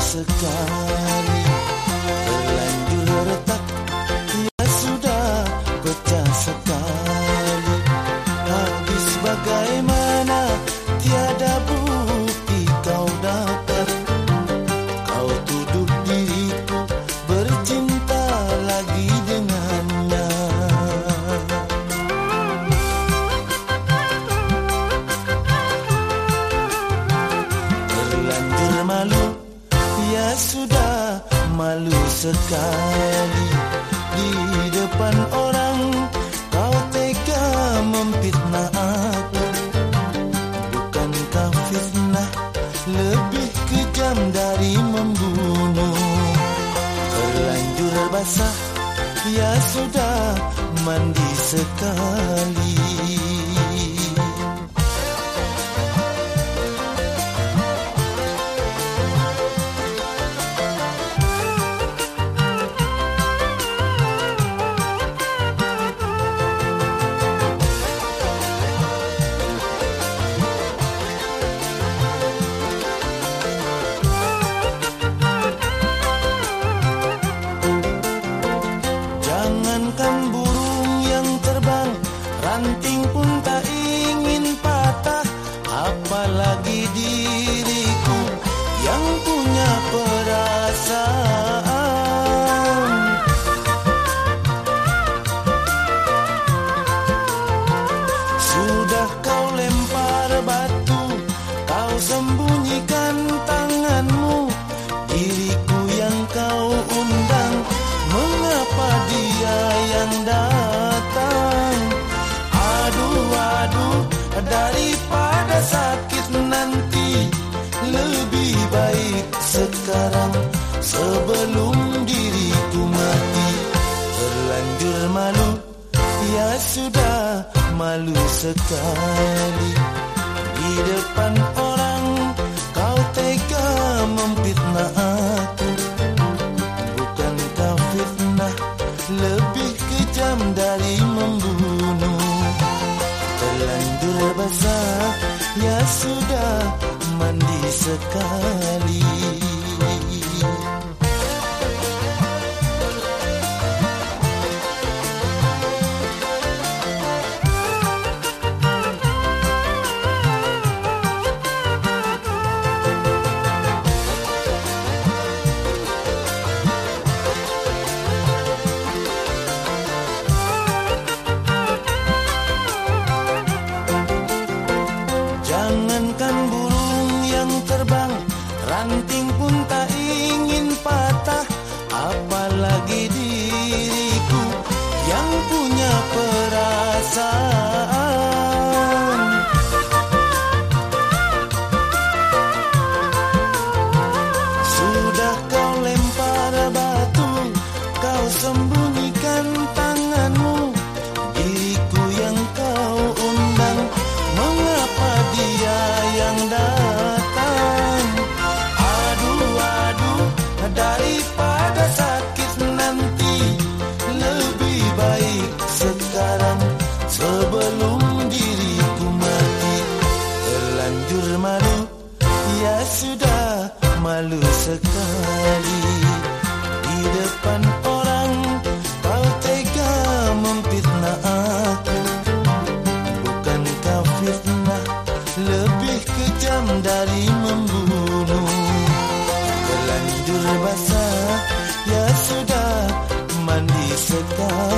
sekali. Terlanjur retak Ya sudah pecah sekali. Habis bagaimana Tiada bukti kau dapat. Kau tuduh diriku Bercinta lagi. Sudah malu sekali Di depan orang. Kau tega memfitnah aku. Bukankah fitnah lebih kejam dari membunuh? Terlanjur basah, ya sudah mandi sekali sekarang Sebelum diriku mati. Terlanjur malu Ya sudah malu sekali. Di depan orang Kau tega memfitnah aku Bukankah fitnah lebih kejam dari membunuh? Terlanjur basah Ya sudah mandi sekali sembunyikan tangan sit.